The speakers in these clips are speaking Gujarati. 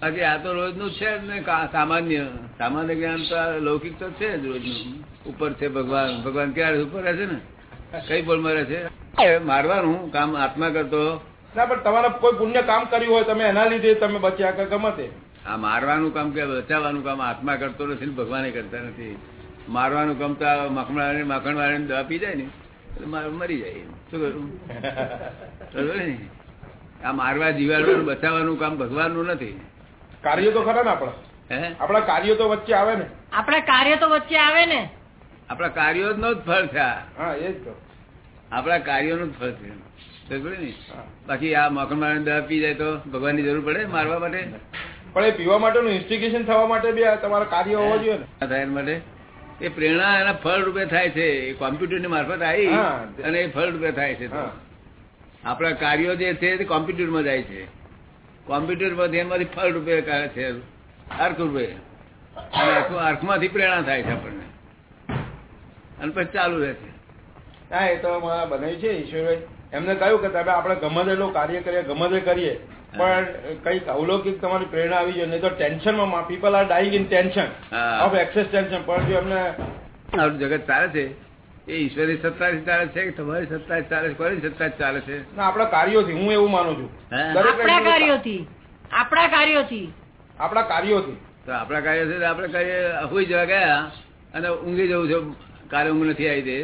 બાકી આ તો રોજનું છે ને. સામાન્ય સામાન્ય જ્ઞાન તો લૌકિક તો છે જ રોજનું. ઉપર છે ભગવાન. ભગવાન ક્યારે ઉપર રહે છે ને? કઈ બોલમાં રહે છે મારવાનું કામ આત્મા કરતો. ના પણ તમારા કોઈ પુણ્ય કામ કર્યું હોય તમે એના લીધે તમે બચ્યા કે ગમે તે આ મારવાનું કામ કે બચાવવાનું કામ આત્મા કરતો નથી ને ભગવાને કરતા નથી. મારવાનું કામ તો આ મખણ માખણ વાળાને દવા પી જાય ને એટલે મરી જાય શું કરું? આ મારવા જીવાડવાનું બચાવવાનું કામ ભગવાનનું નથી. કાર્યો તો ખરા ને આપણા? આપણા કાર્યો તો વચ્ચે આવે ને. આપણા કાર્ય તો વચ્ચે આવે ને. આપણા કાર્યો નો જ ફળ છે આપણા હા એ જ તો. આપણા કાર્યોનું જ ફળ છે. બાકી આ વાળાને દવા પી જાય તો ભગવાનની જરૂર પડે મારવા માટે? પણ એ પીવા માટેનું ઇન્સ્ટિગેશન થવા માટે બી આ તમારા કાર્ય હોવા જોઈએ ને. થાય માટે? એ પ્રેરણા એના ફળ રૂપે થાય છે. કોમ્પ્યુટરની મારફત આવી અને એ ફળ રૂપે થાય છે હા. આપણા કાર્યો જે છે તે કોમ્પ્યુટરમાં જાય છે. કોમ્પ્યુટરમાં એમાંથી ફળ રૂપે કહે છે. અર્ક રૂપે. અને અર્ક- અર્કમાંથી પ્રેરણા થાય છે આપણને. અને પછી ચાલુ રહે છે. હા એ તો મારા બનાવ્યું છે ઈશ્વરભાઈ. એમને કહ્યું કે તમે આપણે ગમે તેટલું કાર્ય કરીએ ગમે તે કરીએ પણ કંઈક અવલૌકિક તમારી પ્રેરણા આવી જાય નહીં તો ટેન્શનમાં people are dying in tension of excess tension પણ જો એમને જગત ચાલે છે. એ ઈશ્વરની સત્તાથી ચાલે છે કે તમારી સત્તા ચાલે છે? કોની સત્તા ચાલે છે? ના આપણા કાર્યોથી હું એવું માનું છું. આપણા કાર્યોથી. આપણા કાર્યોથી. આપણા કાર્યોથી. તો આપણા કાર્ય આપણે કાર્ય હોઈ જવા ગયા અને ઊંઘી જવું છે. કાર્ય ઊંઘ નથી આવી દે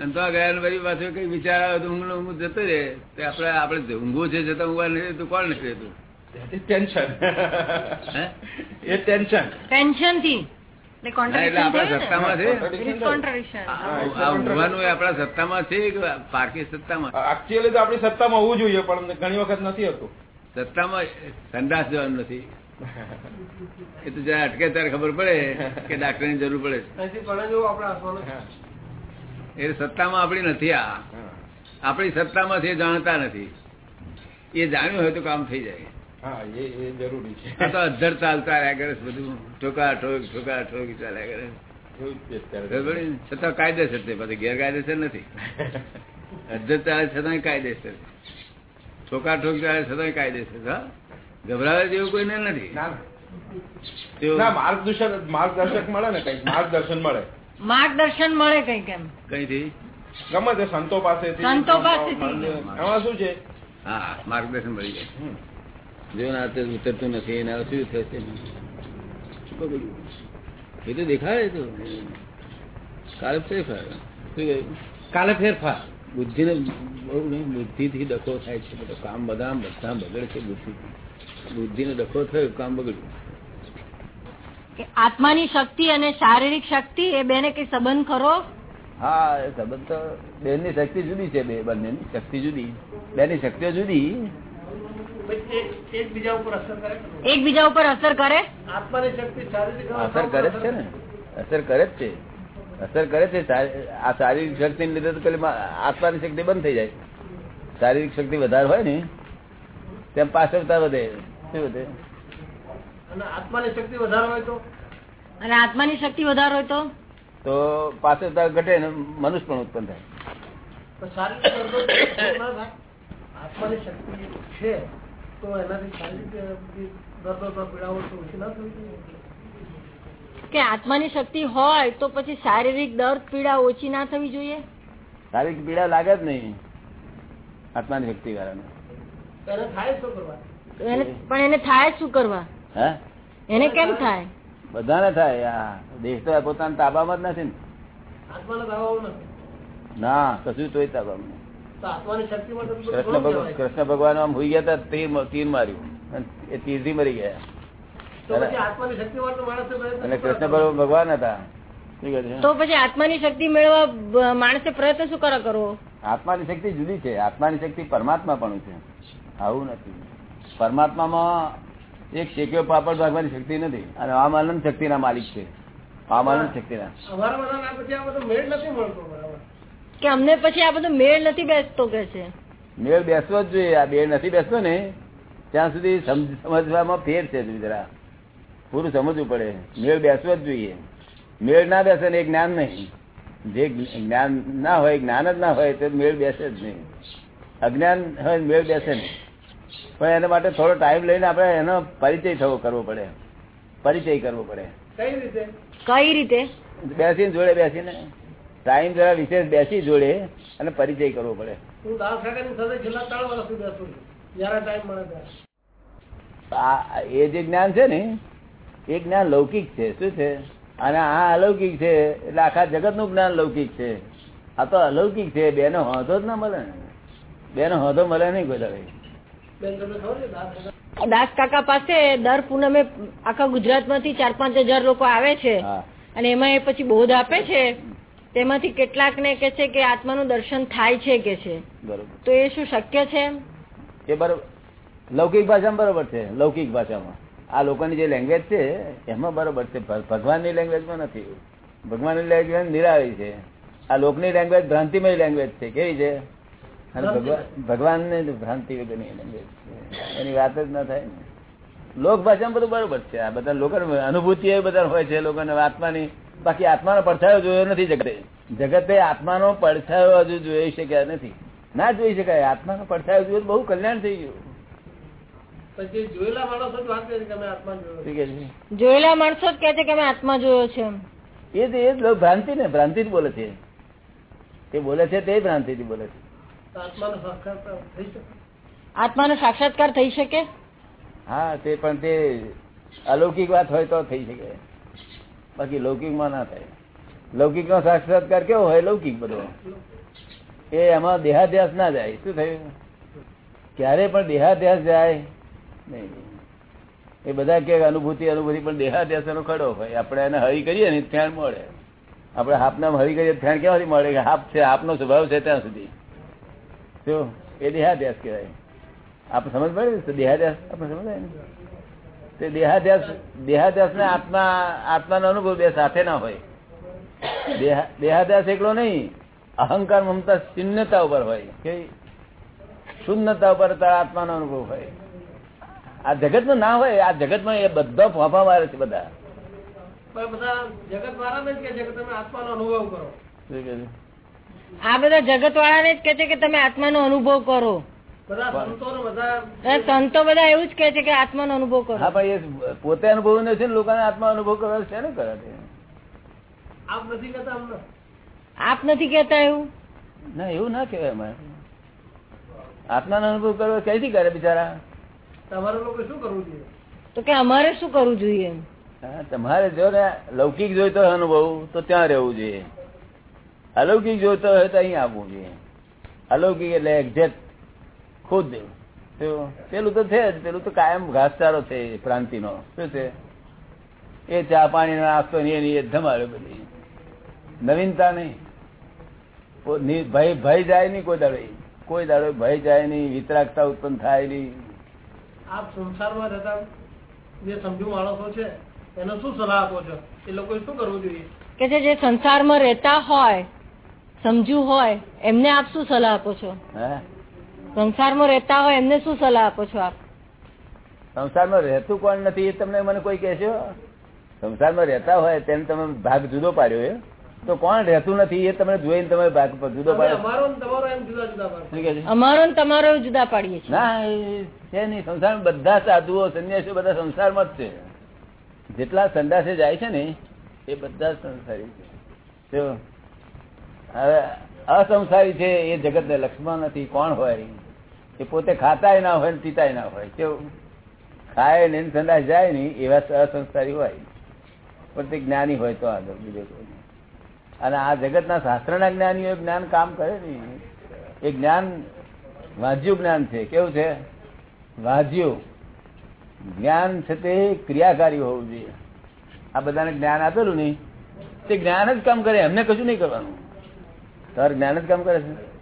અને તો ગયા ને પછી પાછું કઈ વિચાર આવે તો ઊંઘ ઊંઘ જતો રહે. તો આપણે આપણે ઊંઘવું છે જતા ઊંઘવા નથી રહેતું, કોણ નથી રહેતું ટેન્શન એ ટેન્શન ટેન્શનથી. આપણા સત્તામાં છે. કોન્ટ્રાડિક્શન આ આ ઊંઘવાનું એ આપણા સત્તામાં છે કે પારકી સત્તામાં? એકચ્યુઅલી તો આપણી સત્તામાં હોવું જોઈએ પણ ઘણી વખત નથી હતું. સત્તામાં સંડાસ જવાનું નથી. એ તો જયારે અટકે ત્યારે ખબર પડે કે ડાક્ટરની જરૂર પડે એ સત્તામાં આપણી નથી આ. આપણી સત્તામાં છે એ જાણતા નથી. એ જાણ્યું હોય તો કામ થઈ જાય. હા એ એ જરૂરી છે. આ તો અધર ચાલતા રહ્યા કરે બધું ઠોકા ઠોક ઠોકા ઠોક ચાલ્યા કરે એવું જ છે અત્યારે. ખબર પડી ને? છતાં કાયદેસર છે પછી ગેરકાયદેસર નથી. અધર ચાલે છતાં કાયદેસર ઠોકા ઠોક ચાલે છતાં કાયદેસર હા? ગભરાવા જેવું કોઈને નથી. ના ના. માર્ગદર્શન માર્ગદર્શક મળે ને કંઈક માર્ગદર્શન મળે. માર્ગદર્શન મળે કંઈક એમ. કઈથી? ગમે તે સંતો પાસે સંતો પાસે એમાં શું છે? હા માર્ગદર્શન મળી જાય. જો ના તે ઉતરતું નથી એના શું થશે? એ તો દેખાડે તો. કાલે ફેરફાર. શું કહ્યું કાલે ફેરફાર. બુદ્ધિને બહુ નહીં બુદ્ધિથી ડખો થાય છે. બધું કામ બધા બધા બગડે છે બુદ્ધિ બુદ્ધિને ડખો થયો કામ બગડ્યું. આત્માની શક્તિ અને શારીરિક શક્તિ એ બેને કઈ સંબંધ ખરો? હા એ સંબંધ તો બેનની શક્તિ જુદી છે બે બંનેની શક્તિ જુદી. બેની શક્તિઓ જુદી. એકબીજા ઉપર અસર કરે અસર કરે? છે ને. અસર કરે જ છે. અસર કરે છે. આ શારીરિક શક્તિ લીધે તો પેલી આત્માની શક્તિ બંધ થઈ જાય. શારીરિક શક્તિ વધારે હોય ને તેમ પાછળતા વધે. શું વધે? અને આત્માની શક્તિ વધારે હોય તો? તો? પાછળતા ઘટે ને મનુષ્ય પણ ઉત્પન્ન થાય. કે આત્માની શક્તિ હોય તો પછી શારીરિક દર્દ પીડા ઓછી ના થવી જોઈએ? શારીરિક પીડા લાગે જ નહીં આત્માની શક્તિ વાળાને પણ એને થાય શું કરવા? હે? એને કેમ થાય? બધાને થાય આ દેશ તો પોતાના તાબામાં જ નથી ને. ના કશું તોય તાબામાં. કૃષ્ણ કૃષ્ણ ભગવાન આમ હોઈ ગયા હતા તીર માર્યું. અને એ તીરથી મરી ગયા. અને કૃષ્ણ ભગવાન હતા. તો પછી આત્માની શક્તિ મેળવવા માણસે પ્રયત્ન શું કરવા કરવો આત્માની શક્તિ જુદી છે. આત્માની શક્તિ પરમાત્મા પણ છે. આવું નથી. પરમાત્મામાં એક શેક્યો પાપડ ભાગવાની શક્તિ નથી. અને આમ આનંદ શક્તિના માલિક છે. આમ આનંદ શક્તિના. કે અમને પછી આ બધું મેળ નથી બેસતો કે છે? મેળ બેસવો જ જોઈએ. આ મેળ નથી બેસતો ને ત્યાં સુધી સમજવામાં ફેર છે જરા. પૂરું સમજવું પડે. મેળ બેસવો જ જોઈએ. મેળ ના બેસે ને એ જ્ઞાન નહીં. જે જ્ઞાન ના હોય જ્ઞાન જ ના હોય તો મેળ બેસે જ નહીં. અજ્ઞાન હોય મેળ બેસે નહીં. પણ એના માટે થોડો ટાઈમ લઈને આપણે એનો પરિચય થવો કરવો પડે. પરિચય કરવો પડે. કઈ રીતે? કઈ રીતે? બેસીને જોડે બેસીને. ટાઈમ જરા વિશેષ બેસી જોડે અને પરિચય કરવો પડે. હું દાસ કાકાની સાથે છેલ્લા ત્રણ વર્ષથી બેસું છું. જયારે ટાઈમ મળે ત્યારે. આ એ જે જ્ઞાન છે ને એ જ્ઞાન લૌકિક છે. શું છે? અને આ અલૌકિક છે એટલે આખા જગતનું જ્ઞાન લૌકિક છે. આ તો અલૌકિક છે. બેનો હોતો જ ના મળે ને. બેનો હોતો મળે નહીં કોઈ દાડે. દાસ કાકા પાસે દર પૂનમે આખા ગુજરાતમાંથી ચાર પાંચ હજાર લોકો આવે છે. અને એમાં એ પછી બોધ આપે છે તેમાંથી કેટલાક ને કે છે કે આત્માનું દર્શન થાય છે કે છે. બરોબર. તો એ શું શક્ય છે? એ બરોબર લૌકિક ભાષામાં બરોબર છે લૌકિક ભાષામાં. આ લોકોની જે લેંગ્વેજ છે એમાં બરોબર છે ભગવાનની લેંગ્વેજમાં નથી. ભગવાનની લેંગ્વેજ નિરાળી છે. આ લોકની લેંગ્વેજ ભ્રાંતિમય લેંગ્વેજ છે. કેવી છે? અને ભગવાન ભગવાનને ભ્રાંતિ વગરની લેંગ્વેજ છે. એની વાત જ ના થાય ને. લોક ભાષામાં બધું બરોબર છે. આ બધા લોકો અનુભૂતિ એ બધા હોય છે લોકોને આત્માની બાકી આત્માનો પડછાયો જોયો નથી જગતે. જગતે આત્માનો પડછાયો હજુ જોઈ શક્યા નથી. ના જોઈ શકાય. આત્માનો પડછાયો જોયો બહુ કલ્યાણ થઈ ગયું. જોયેલા માણસો જ વાત કરી કે આત્મા જોયો છે? જોયેલા માણસો જ કે અમે આત્મા જોયો છે એ જ એ જ ભ્રાંતિ ને ભ્રાંતિ જ બોલે છે. તે બોલે છે તે ભ્રાંતિ થી બોલે છે. તો આત્માનો સાક્ષાત્કાર થઈ શકે? આત્માનો સાક્ષાત્કાર થઈ શકે? હા તે પણ તે અલૌકિક વાત હોય તો થઈ શકે. બાકી લૌકિકમાં ના થાય. લૌકિક નો સાક્ષાત્કાર કેવો હોય? લૌકિક બધો. એ એમાં દેહાધ્યાસ ના જાય. શું થયું? ક્યારે પણ દેહાધ્યાસ જાય, નહીં. એ બધા કે અનુભૂતિ અનુભૂતિ, પણ દેહાધ્યાસ એનો ખડો હોય. આપણે એને હરી કરીએ ને ફેણ મળે. આપણે હાપના હરી કરીએ ત્યાં ક્યાંથી મળે કે હાપ છે હાપનો સ્વભાવ છે ત્યાં સુધી. શું? એ દેહાધ્યાસ કહેવાય. આપણે સમજ પડે દેહાધ્યાસ? આપણે સમજાય ને? તે દેહાધ્યાસ દેહાધ્યાસ ને આત્મા આત્માનો અનુભવ બે સાથે ના હોય. દેહાધ્યાસ એકલો નહીં અહંકાર મમતા શૂન્યતા ઉપર હોય. કે શૂન્યતા ઉપર તારા આત્માનો અનુભવ હોય. આ જગતમાં ના હોય આ જગતમાં એ બધા ફોફા મારે છે બધા. જગત વાળા જ કે છે કે તમે આત્માનો અનુભવ કરો? આ બધા જગત વાળાને જ કે છે કે તમે આત્માનો અનુભવ કરો. સંતો બધા અને સંતો બધા એવું જ કે છે કે આત્માનો અનુભવ કરો. હા ભાઈ એ પોતે અનુભવ નથી ને લોકોને આત્મા અનુભવ કરવા છે ને કરે છે? આપ નથી કેતા આપ નથી કેતા એવું? ના એવું ના કહેવાય અમારે. આત્માનો અનુભવ કરવો ક્યાંથી કરે બિચારા? તમારે લોકો શું કરવું જોઈએ? તો કે અમારે શું કરવું જોઈએ હા, તમારે જો ને લૌકિક જોઈતો હોય અનુભવ તો ત્યાં રહેવું જોઈએ. અલૌકિક જોઈતો હોય તો અહીં આવવું જોઈએ. અલૌકિક એટલે એક્ઝેક્ટ ખુદ દેવું. પેલું તો છે જ પેલું તો કાયમ ઘાસચારો છે એ પ્રાંતિનો. શું છે? એ ચા પાણી નાસ્તો એ ધમાડે બધી. નવીનતા નહીં. ભય ભય જાય નહીં કોઈ દાડો કોઈ દાડો ભય જાય નહીં વિતરાગતા ઉત્પન્ન થાય નહીં. આપ સંસારમાં રહેતા જે સમજુ માણસો છે એનો શું સલાહ આપો છો? એ લોકોએ શું કરવું જોઈએ? કે જે સંસારમાં રહેતા હોય સમજુ હોય એમને આપ શું સલાહ આપો છો? હે? સંસારમાં રહેતા હોય એમને શું સલાહ આપો છો આપ? સંસારમાં રહેતું કોણ નથી એ તમને મને કોઈ કહેશો? સંસારમાં રહેતા હોય તેને તમે ભાગ જુદો પાડ્યો એ. તો કોણ રહેતું નથી એ તમે જોઈને તમે ભાગ જુદો પાડ્યો. અમારો તમારો જુદા જુદા પાડો શું કહે છે? અમારો ને તમારો જુદા પાડીએ ના છે નહીં. સંસારમાં બધા સાધુઓ સંન્યાસીઓ બધા સંસારમાં જ છે. જેટલા સંદાસે જાય છે ને એ બધા જ સંસારી છે. જો હવે અસંસારી છે એ જગત ને લક્ષ્મણ નથી. કોણ હોય? એ પોતે ખાતાય ના હોય પીતાય ના હોય. કેવું ખાય ને સંદાસ જાય નહીં એવા અસંસ્કારી હોય. પણ તે જ્ઞાની હોય તો આગળ બીજો. અને આ જગતના શાસ્ત્રના જ્ઞાનીઓ જ્ઞાન કામ કરે નહીં એ જ્ઞાન વાજ્યું જ્ઞાન છે. કેવું છે? વાજ્યું. જ્ઞાન છે તે ક્રિયાકારી હોવું જોઈએ. આ બધાને જ્ઞાન આપેલું નહીં. તે જ્ઞાન જ કામ કરે. એમને કશું નહીં કરવાનું. તાર જ્ઞાન જ કામ કરે છે.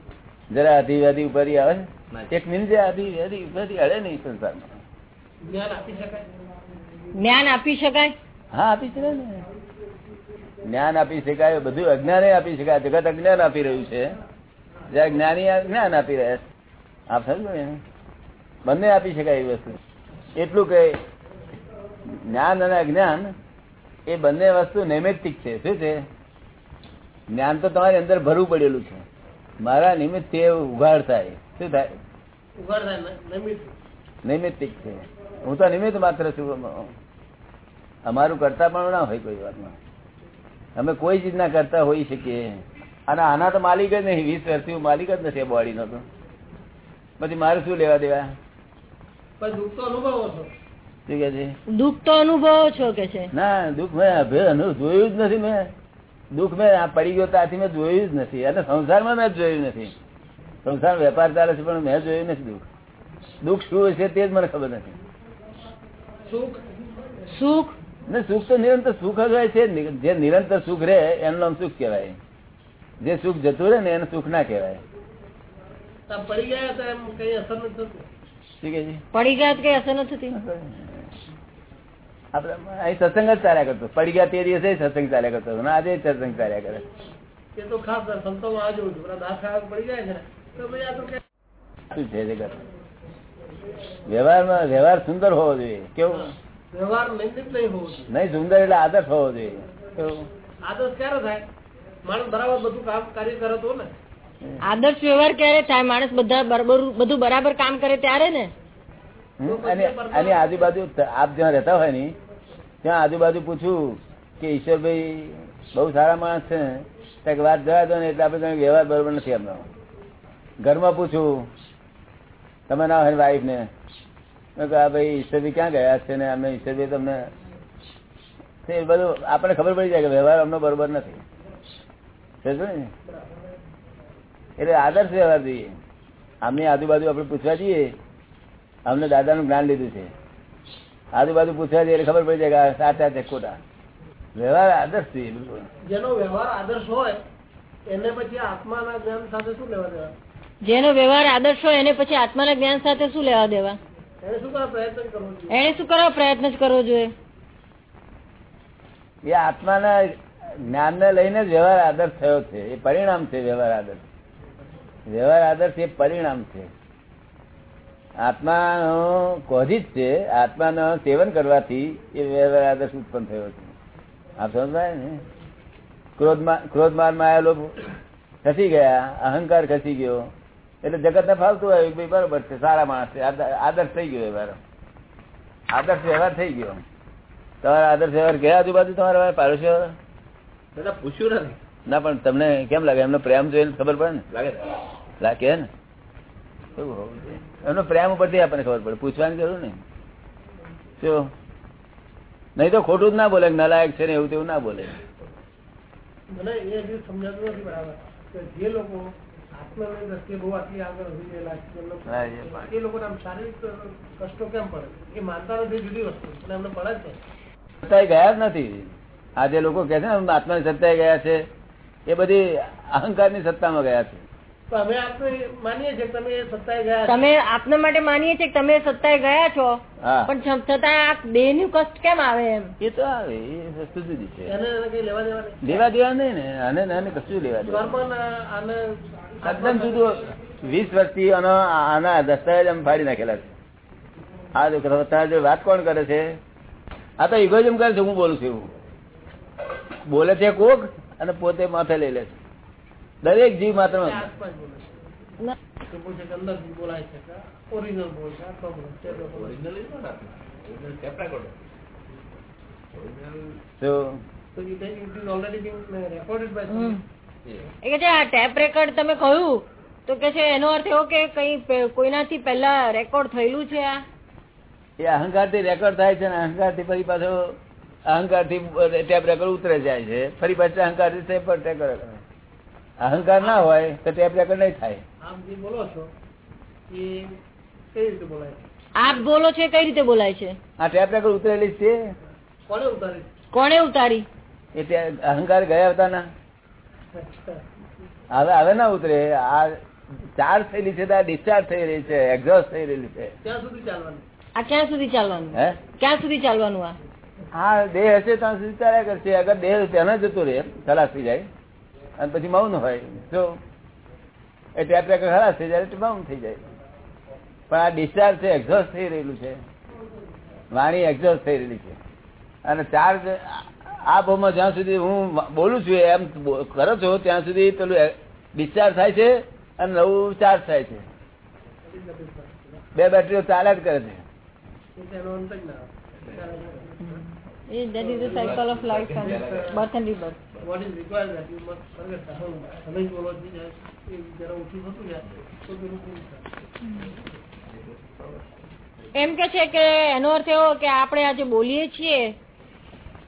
જરા અધિવાદી વાધી આવે છે? એક આધી વાધી ઉપાધી હળે નહીં સંસારમાં. જ્ઞાન આપી શકાય? જ્ઞાન આપી શકાય? હા આપી શકાય ને. જ્ઞાન આપી શકાય બધું અજ્ઞાને આપી શકાય. જગત અજ્ઞાન આપી રહ્યું છે. જયારે જ્ઞાની આ જ્ઞાન આપી રહ્યા છે. આપ સમજો ને. બંને આપી શકાય એ વસ્તુ. એટલું કે જ્ઞાન અને અજ્ઞાન એ બંને વસ્તુ નૈમિત્તિક છે. શું છે? જ્ઞાન તો તમારી અંદર ભરવું પડેલું છે. મારા નિમિત્ત ઉઘાડ થાય. શું થાય? નૈમિત્તિક છે. હું તો નિમિત્ત માત્ર છું. અમારું કરતા પણ ના હોય કોઈ વાતમાં. અમે કોઈ ચીજના કરતા હોઈ શકીએ. અને આના તો માલિક જ નહીં. વીસ વર્ષથી હું માલિક જ નથી બોડી નો તો. પછી મારે શું લેવા દેવા? દુઃખ તો અનુભવો છો. શું કે છે? દુઃખ તો અનુભવો છો કે છે? ના દુઃખ મેં અનુ- જોયું જ નથી મેં. દુઃખ મેં પડી ગયો ત્યાંથી મેં જોયું જ નથી. અને સંસારમાં મેં જોયું નથી. સંસાર વેપાર ચાલે છે પણ મેં જોયું નથી દુઃખ. દુઃખ શું હશે તે જ મને ખબર નથી. સુખ? સુખ? ને સુખ તો નિરંતર સુખ જ હોય છે. જે નિરંતર સુખ રહે એનું નામ સુખ કહેવાય. જે સુખ જતું રહે ને એને સુખ ના કહેવાય. પડી ગયા તો એમ કઈ અસર નથી પડી ગયા તો કઈ અસર નથી થતી? આપડે અહીં સત્સંગ જ ચાલ્યા કરતો. પડી ગયા તે દિવસે સત્સંગ ચાલ્યા કરતો હતો. આજે સત્સંગ ચાલ્યા કરે. એ તો ખાસ સંતોમાં આ જોઉં છું પેલા દાંત ખાવા પડી જાય છે તો ભાઈ આ તો શું છે વ્યવહારમાં વ્યવહાર સુંદર હોવો જોઈએ. કેવું? વ્યવહાર નહીં સુંદર એટલે આદર્શ હોવો જોઈએ. કેવું? આદર્શ ક્યારે થાય? માણસ બરાબર બધું કામ કાર્ય કરે તો ને. આદર્શ વ્યવહાર ક્યારે થાય? માણસ બધા બરાબર બધું બરાબર કામ કરે ત્યારે ને? અને આજુબાજુ આપ જ્યાં રહેતા હોય ને ત્યાં આજુબાજુ પૂછ્યું કે ઈશ્વરભાઈ બહુ સારા માણસ છે. ત્યાં વાત જવા દો ને એટલે આપણે તમે વ્યવહાર બરોબર નથી એમનો. ઘરમાં પૂછ્યું તમે ના હોય વાઈફ ને? મેં કહ્યું, ભાઈ ઈશ્વરભાઈ ક્યાં ગયા છે ને? અમે ઈશ્વરભાઈ તમને એ બધું આપણને ખબર પડી જાય કે વ્યવહાર અમનો બરોબર નથી. ને? એટલે આદર્શ વ્યવહાર જોઈએ. આમની આજુબાજુ આપણે પૂછવા જઈએ અમને દાદાનું જ્ઞાન લીધું છે. આજુબાજુ પૂછવા જઈએ એટલે ખબર પડી જાય કે સાચા છે ખોટા. વ્યવહાર આદર્શ છે બિલકુલ. જેનો વ્યવહાર આદર્શ હોય એને પછી આત્માના જ્ઞાન સાથે શું લેવા દેવા? જેનો વ્યવહાર આદર્શ હોય એને પછી આત્માના જ્ઞાન સાથે શું લેવા દેવા? એને શું કરવા પ્રયત્ન કરવો જોઈએ? એને શું કરવા પ્રયત્ન જ કરવો જોઈએ? એ આત્માના જ્ઞાનને લઈને જ વ્યવહાર આદર્શ થયો છે. એ પરિણામ છે વ્યવહાર આદર્શ. વ્યવહાર આદર્શ એ પરિણામ છે. આત્માનો કોઝી જ છે આત્માનો સેવન કરવાથી એ વ્યવહાર આદર્શ ઉત્પન્ન થયો છે. આપ સમજાય ને? ક્રોધમાં ક્રોધમાનમાં આવેલો ખસી ગયા અહંકાર ખસી ગયો. એટલે જગત ને ફાવતું હોય ભાઈ બરોબર છે સારા માણસ છે. આદ- આદર્શ થઈ ગયો વ્યવહાર આદર્શ વ્યવહાર થઈ ગયો. તમારા આદર્શ વ્યવહાર ગયા આજુબાજુ તમારા પાડોશી દાદા પૂછ્યું નથી. ના પણ તમને કેમ લાગે? એમનો પ્રેમ જોઈને ખબર પડે ને? લાગે લાગે ને. એવું હોવું જોઈએ. એમનો પ્રેમ ઉપરથી આપણને ખબર પડે. પૂછવાની જરૂર નહીં. શું? નહીં તો ખોટું જ ના બોલે નલાયક છે ને એવું તેવું ના બોલે. મને એ હજી સમજાતું નથી બરાબર કે જે લોકો આત્માની દ્રષ્ટિએ બહુ આટલી આગળ વધી ગયેલા છે એમને હા, એ લોકોને આમ શારીરિક કષ્ટો કેમ પડે? એ માનતા નથી જુદી વસ્તુ એમને પડે છે સત્તાએ ગયા જ નથી. આ જે લોકો કે છે ને આત્માની સત્તાએ ગયા છે એ બધી અહંકારની સત્તામાં ગયા છે. અમે માનીએ છીએ તમે સત્તાએ ગયા તમે આપના માટે માનીએ છીએ તમે સત્તાએ ગયા છો પણ છતાં આ બે નું કષ્ટ કેમ આવે એમ? એ તો આવે એ વસ્તુ જુદી છે. લેવા દેવા નહીં લેવા દેવા નહીં ને અને આને કશું લેવા દેવા તદ્દન જુદું વીસ વર્ષથી આનો આના દસ્તાવેજ અમે ફાડી નાખેલા છે. આ જો દસ્તાવેજ વાત કોણ કરે છે? આ તો ઇગોઇઝમ કરે છે હું બોલું છું એવું. બોલે છે કોક અને પોતે માથે લઈ લે છે. દરેક જીવ માત્ર ટેપ રેકર્ડ તમે કહ્યું. તો કે છે એનો અર્થ એવો કે કઈ કોઈનાથી પહેલા રેકોર્ડ થયેલું છે આ? એ અહંકારથી રેકોર્ડ થાય છે ને અહંકારથી ફરી પાછો અહંકારથી ટેપ રેકોર્ડ ઉતરે જાય છે. ફરી પાછો અહંકારથી ટેપ રેકોર્ડ અહંકાર ના હોય તો ટેપ રેકોર્ડ નહીં થાય. આપ જે બોલો છો એ કઈ રીતે બોલાય છે? આપ બોલો છે કઈ રીતે બોલાય છે? આ ટેપ રેકોર્ડ ઉતરેલી છે. કોને ઉતારી? કોને ઉતારી? એટલે અહંકાર ગયા હતા ના. હવે હવે ના ઉતરે. આ ચાર્જ થયેલી છે તો ડિસ્ચાર્જ થઈ રહી છે એક્ઝોસ્ટ થઈ રહેલી છે. ત્યાં સુધી ચાલવાનું? આ ક્યાં સુધી ચાલવાનું? હે? ક્યાં સુધી ચાલવાનું આ? હા દેહ હશે ત્યાં સુધી ચાલ્યા કરશે. અગર દેહ ત્યાં જતો રહે ખલાસ થઈ જાય અને પછી મૌન હોય. જો એ ટેપ રેકર ખરાશ થઈ જાય મૌન થઈ જાય. પણ આ ડિસ્ચાર્જ છે એક્ઝોસ્ટ થઈ રહેલું છે. વાણી એક્ઝોસ્ટ થઈ રહેલી છે. અને ચાર્જ આ ભાવમાં જ્યાં સુધી હું બોલું છું, એમ કરો છો, ત્યાં સુધી પેલું ડિસ્ચાર્જ થાય છે અને નવું ચાર્જ થાય છે. બે બેટરીઓ ચાલ્યા જ કરે છે. That is the cycle of life and birth and rebirth. What is required that you must forget the whole જ બોલો છો એ જરા ઓછું થતું જાય તો પેલું પૂરું થાય એમ કે છે કે એનો અર્થ એવો કે આપણે આજે બોલીએ છીએ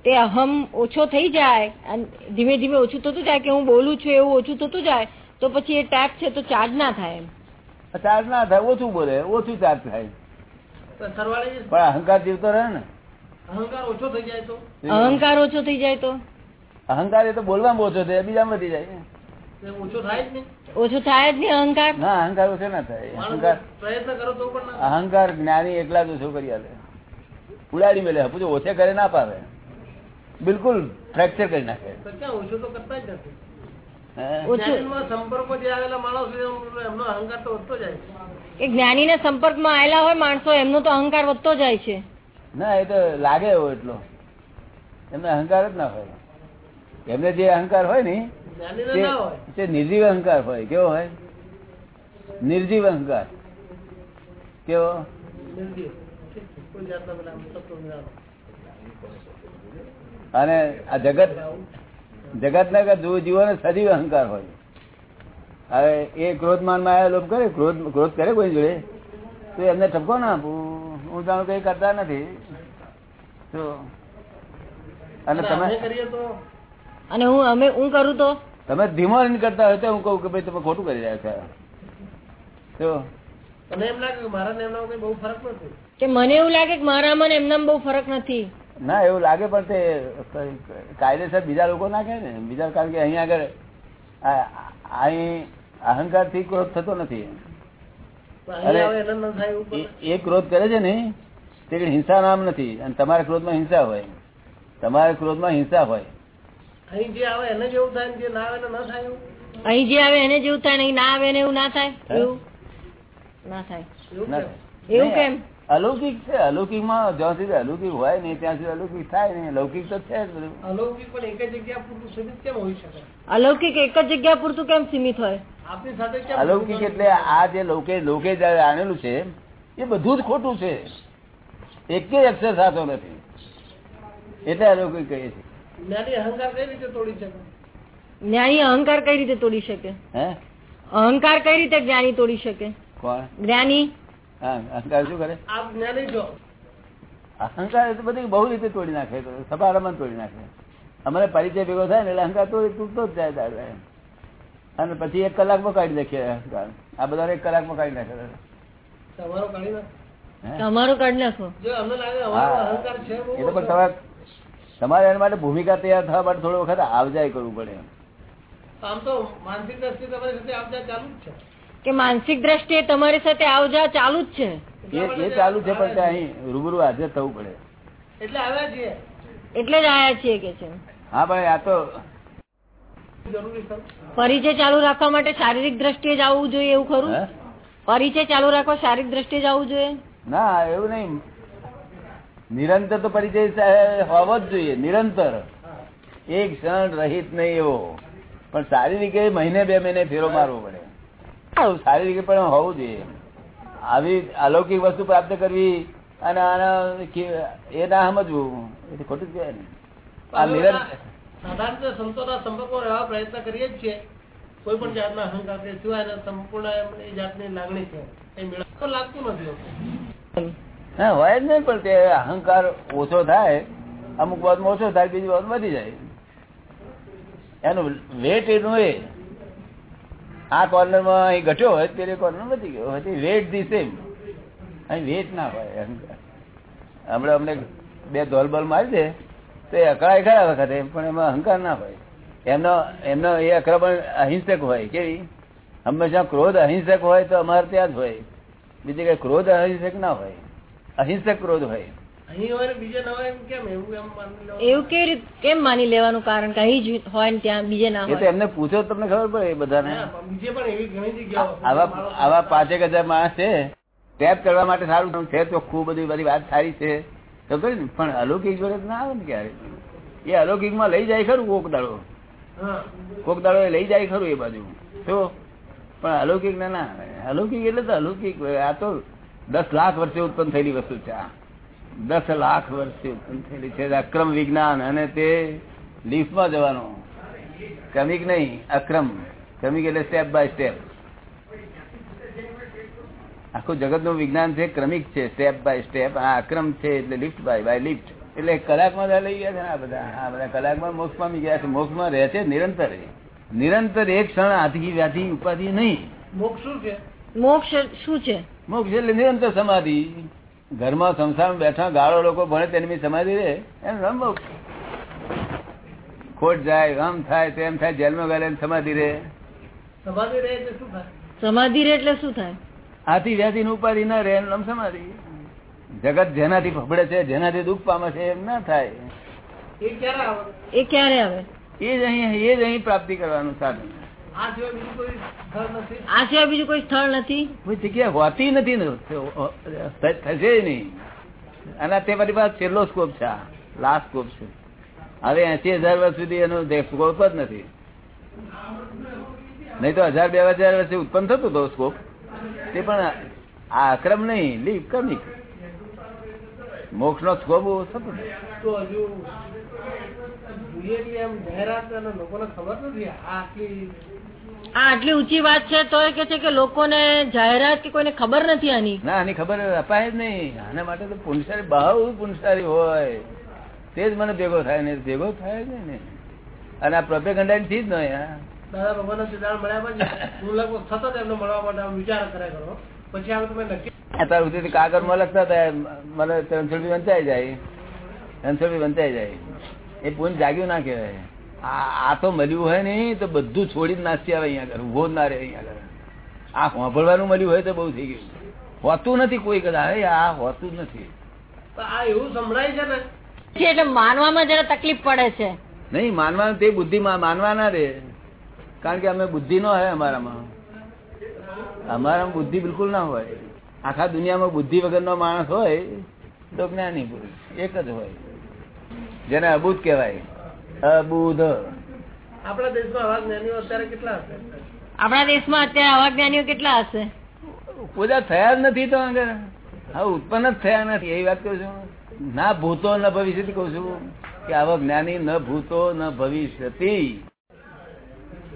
તે અહમ ઓછો થઈ જાય અને ધીમે ધીમે ઓછું થતું જાય કે હું બોલું છું એવું ઓછું થતું જાય તો પછી એ ટેપ છે તો ચાર્જ ના થાય એમ. ચાર્જ ના થાય ઓછું બોલે ઓછું ચાર્જ થાય. પણ અહંકાર જીવતો રહે ને. અહંકાર ઓછો થઈ જાય તો? અહંકાર ઓછો થઈ જાય તો? અહંકાર એ તો બોલવામાં ઓછો થાય બીજામાં વધી જાય ઓછો થાય જ નહીં? થાય જ નહીં અહંકાર? ના અહંકાર ઓછો ના થાય. અહંકાર પ્રયત્ન કરો તો પણ અહંકાર જ્ઞાની એકલા જ ઓછો કરી આલે. ઉડાડી મેલે પૂછો ઓછે કરે ના પાવે. બિલકુલ ફ્રેક્ચર કરી નાખે. ઓછો તો કરતા જ નથી? ઓછું જે આવેલા માણસો એમનો અહંકાર તો વધતો જાય છે. એ જ્ઞાનીના સંપર્કમાં આવેલા હોય માણસો એમનો તો અહંકાર વધતો જાય છે. ના એ તો લાગે એવો એટલો. એમને અહંકાર જ ના હોય. એમને જે અહંકાર હોય ને તે- નિર્જીવ અહંકાર હોય. કેવો હોય? નિર્જીવ અહંકાર. કેવો. અને આ જગત જગત ના જીવોને સજીવ અહંકાર હોય. હવે એ ક્રોધમાનમાં આવેલો કરે? ક્રોધ ક્રોધ કરે કોઈ જોડે? તો એમને ઠપકો ના આપું. હું જાણું કઈ કરતા નથી. અને અને તમે અને હું અમે હું કરું તો? તમે ધીમો રહીને કરતા હોય તો હું કહું કે ભાઈ તમે ખોટું કરી રહ્યા છો. તો? મને એમ લાગે મારા એમના કઈ બહુ ફરક નથી. કે મને એવું લાગે કે મારામાં ને એમનામાં બહુ ફરક નથી. ના એવું લાગે પણ તે કાયદેસર બીજા લોકો ના કહે ને. બીજા કારણ કે અહીંયા આગળ આ- અહીં અહંકારથી ક્રોધ થતો નથી. અરે, એ ક્રોધ કરે છે ને તે હિંસા નામ નથી અને તમારા ક્રોધમાં હિંસા હોય. તમારા ક્રોધમાં હિંસા હોય. અહીં જે આવે એને જેવું થાય જે ના આવે ના થાય એવું? અહીં જે આવે એને જેવું થાય ના આવે ને એવું? ના થાય. એવું ના થાય. એવું કેમ? અલૌકિક છે. અલૌકિકમાં જ્યાં સુધી અલૌકિક હોય નહીં ત્યાં સુધી અલૌકિક થાય નહીં. લૌકિક તો છે અલૌકિક પણ એક જ જગ્યા પૂરતું સીમિત કેમ હોઈ શકે? અલૌકિક એક જ જગ્યા પૂરતું કેમ સીમિત હોય? આપની સાથે અલૌકિક એટલે આ જે લોકે લોકે જયારે આણેલું છે એ બધું જ ખોટું છે. એક અક્ષર સાચો નથી. એટલે અલૌકિક કહીએ છીએ જ્ઞાની અહંકાર કઈ રીતે તોડી શકે? જ્ઞાની અહંકાર કઈ રીતે તોડી શકે? હે? અહંકાર કઈ રીતે જ્ઞાની તોડી શકે? કોણ? જ્ઞાની? અહંકાર શું કરે? આપ જ્ઞાની છો. અહંકાર એ તો બધી બહુ રીતે તોડી નાખે તો સપાટામાં તોડી નાખે અમારે પરિચય ભેગો થાય ને એટલે અહંકાર તોડી તૂટતો જ જાય દાદા અને પછી એક કલાકમાં કાઢી નાખીએ અહંકાર. આ બધા એક કલાકમાં કાઢી નાખે. તમારો કાઢી નાખો. તમારું કાઢી નાખો. જો અમને લાગે અમારો હા. અહંકાર છે બહુ એ તો પણ તમારે તમારે એના માટે ભૂમિકા તૈયાર થવા માટે થોડો વખત આવજાય કરવું પડે આમ તો માનસિક દ્રષ્ટિ તમારી સાથે આપ ચાલુ જ છે. કે માનસિક દ્રષ્ટિએ તમારી સાથે આવજા ચાલુ જ છે. એ એ ચાલુ છે પણ અહીં રૂબરૂ હાજર થવું પડે. એટલે આવ્યા છીએ. એટલે જ આવ્યા છીએ કે છે. હા ભાઈ આ તો પરિચય ચાલુ રાખવા માટે શારીરિક દ્રષ્ટિએ જ આવવું જોઈએ એવું ખરું? પરિચય ચાલુ રાખવા શારીરિક દ્રષ્ટિએ જ આવવું જોઈએ? ના એવું નહીં. નિરંતર તો પરિચય હોવો જ જોઈએ નિરંતર. એક ક્ષણ રહિત નહીં એવો. પણ શારીરિક મહિને બે મહિને ફેરો મારવો પડે. શારીરિક પણ હોવું જોઈએ. આવી અલૌકિક વસ્તુ પ્રાપ્ત કરવી અને આના એ ના સમજવું એ તો ખોટું કહેવાય ને. આ નિરંતર સાધારણ સંતોના સંપર્કમાં રહેવા પ્રયત્ન કરીએ જ છીએ. કોઈ પણ જાતના અહંકાર સિવાય સંપૂર્ણ એમ એ જાતની લાગણી છે એ મેળવ લાગતું નથી. હોય જ નહીં, પણ તે અહંકાર ઓછો થાય, અમુક વાત ઓછો થાય, બીજી વાત વધી જાય. એનું વેટ એનું એ. આ કોર્નરમાં અહીં ઘટ્યો હોય પેલી કોર્નર વધી ગયો. હોય વેટ ધી સેમ અહીં વેટ ના હોય, અહંકાર. હમણાં અમને બે ધોલબલ મારી દે, તો એ અકળાય ખરા વખતે, પણ એમાં અહંકાર ના હોય. એમનો એમનો એ અક્રમણ અહિંસક હોય, કેવી? હંમેશા ક્રોધ અહિંસક હોય તો અમારે ત્યાં જ હોય. બીજી કઈ ક્રોધ અહિંસક ના હોય. અહિંસક ક્રોધ હોય. અહીં હોય ને બીજે ના હોય એમ કેમ? એવું એમ માની લેવાનું? એવું કેવી કેમ માની લેવાનું? કારણ કે અહીં હોય ને ત્યાં બીજે ના તો હોય. એમને પૂછો તમને ખબર પડે બધાને. પણ બીજે પણ એવી ઘણી જગ્યાઓ છે. આવા આવા પાંચેક હજાર માણસ છે. ટેપ કરવા માટે સારું છે ચોખ્ખું બધી બધી વાત સારી છે. ને? પણ અલૌકિક જોડે ના આવે ને ક્યારે? એ અલૌકિકમાં લઈ જાય ખરું કોક દાડો. કોક દાડો એ લઈ જાય ખરું એ બાજુ. તો પણ અલૌકિક ના ના, અલૌકિક એટલે તો અલૌકિક. આ તો દસ લાખ વર્ષે ઉત્પન્ન થયેલી વસ્તુ છે. આ દસ લાખ વર્ષે ઉત્પન્ન થયેલી છે. અક્રમ વિજ્ઞાન અને તે લીફમાં જવાનો. ક્રમિક નહીં, અક્રમ. ક્રમિક એટલે સ્ટેપ બાય સ્ટેપ આખું જગતનું વિજ્ઞાન છે, ક્રમિક છે સ્ટેપ બાય સ્ટેપ આ અક્રમ છે એટલે લિફ્ટ બાય બાય લિફ્ટ એટલે કલાકમાં લઈ ગયા છે ને આ બધા. આ બધા કલાકમાં મોક્ષ પામી ગયા છે. મોક્ષમાં રહે છે નિરંતર. નિરંતર એક ક્ષણ આથી વ્યાધિ ઉપાધિ નહીં. મોક્ષ શું છે? મોક્ષ શું છે? મોક્ષ એટલે નિરંતર સમાધિ. ઘરમાં સંસારમાં બેઠા ગાળો લોકો ભણે તેની સમાધિ રે. એમ રમ ખોટ જાય આમ થાય તેમ થાય જેલમાં ગયેલા સમાધિ રે. સમાધિ રે એટલે શું થાય? સમાધિ રે એટલે શું થાય? આથી વ્યાધિ ઉપાધિ ના રે એમ સમાધિ. જગત જેનાથી ફફડે છે જેનાથી દુઃખ પામે છે એમ ના થાય. એ ક્યારે આવે? એ ક્યારે આવે? એ જ અહીં એ જ અહીં પ્રાપ્તિ કરવાનું સાધન આ સિવાય બીજું કોઈ સ્થળ નથી? આ સિવાય બીજું કોઈ સ્થળ નથી? કોઈ જગ્યા હોતી નથી ને થશે નહીં. અને તે મારી પાસે છેલ્લો સ્કોપ છે લાસ્ટ સ્કોપ છે. હવે એસી હજાર વર્ષ સુધી એનો સ્કોપ જ નથી. નહીં તો હજાર બે હજાર વર્ષે ઉત્પન્ન થતું હતો સ્કોપ તે પણ આ અક્રમ નહીં લીપ ક્રમિક મોક્ષ નો સ્કોપ થતો એમ જાહેરાત અને લોકોને ખબર નથી આ આટલી આ આટલી ઊંચી વાત છે તો કે છે કે લોકોને જાહેરાત કે કોઈને ખબર નથી આની? ના આની ખબર અપાય જ નહીં. આના માટે તો પુનસારી બહુ પુનસારી હોય. તે જ મને ભેગો થાય ને ભેગો થાય છે ને. અને આ પ્રોપેગંડા થી જ નહીં આ દાદા ભગવાન સિદ્ધાંત મળ્યા પછી હું લગભગ સતત એમને મળવા માટે વિચાર કર્યા કરો. પછી આવે તમે નક્કી અત્યાર સુધી કાગળમાં લખતા હતા મને ત્રણસો રૂપિયા વંચાઈ જાય. ત્રણસો રૂપિયા વંચાઈ જાય. એ પૂન જાગ્યું ના કહેવાય. આ આ તો મળ્યું હોય નહીં તો બધું છોડી જ નાસી આવે અહીંયા આગળ ઊભો જ ના રહે અહીંયા આગળ. આ સાંભળવાનું મળ્યું હોય તો બહુ થઈ ગયું. હોતું નથી કોઈ કદાચ આ હોતું નથી. આ એવું સંભળાય છે ને? એટલે માનવામાં જરા તકલીફ પડે છે. નહીં માનવાનું તે બુદ્ધિ માનવા ના રે કારણ કે અમે બુદ્ધિ ન હોય અમારામાં. અમારામાં બુદ્ધિ બિલકુલ ના હોય. આખા દુનિયામાં બુદ્ધિ વગરનો માણસ હોય તો જ્ઞાની પુરુષ એક જ હોય. જેને અબુધ કહેવાય. અબૂધ. આપણા દેશમાં આવા જ્ઞાનીઓ અત્યારે કેટલા હશે? આપણા દેશમાં અત્યારે આવા જ્ઞાનીઓ કેટલા હશે? પૂજા થયા જ નથી તો આગળ. હા ઉત્પન્ન જ થયા નથી એવી વાત કરું છું. ના ભૂતો ન ભવિષ્ય કઉ છું કે આવા જ્ઞાની ન ભૂતો ન ભવિષ્ય